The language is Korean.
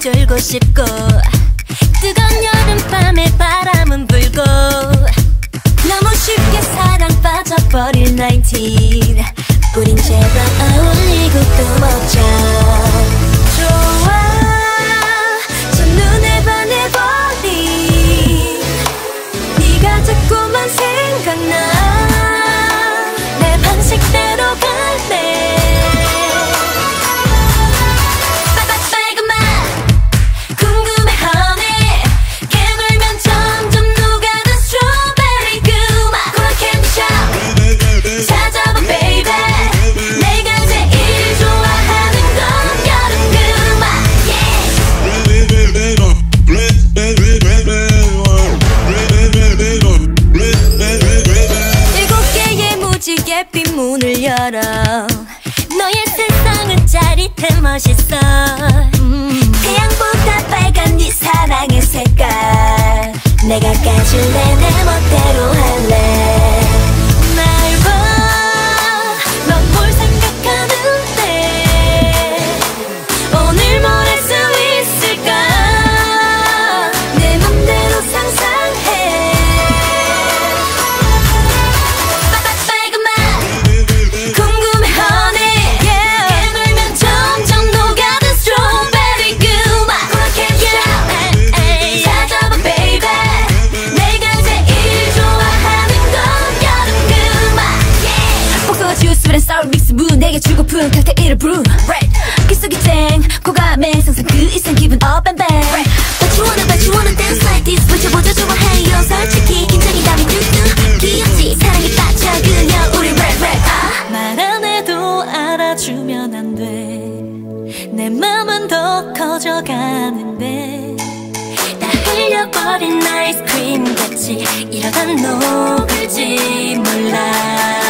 졸고 싶고 뜨거운 여름밤에 바람은 불고. 너무 쉽게 사랑 빠져버릴 19 우린 제발 어울리고 또 먹자 무지개빛 문을 열어. 너의 세상은 짜릿해 멋있어. 음. 태양보다 빨간 네 사랑의 색깔. 내가 까줄래 내 멋대로 내게 주고픈 칵테일을 brew right. 기속이 쨍 고감에 상상 그 이상 기분 up and back. Right. But you wanna but you wanna dance like this. 보자보자 좋아해요? 솔직히 긴장이 담이 뚝뚝 귀엽지 사랑에 빠져 그냥 우리 rap rap. 아. 말안 해도 알아주면 안 돼. 내 맘은 더 커져가는데. 다 흘려버린 아이스크림 같이 이러다 녹을지 몰라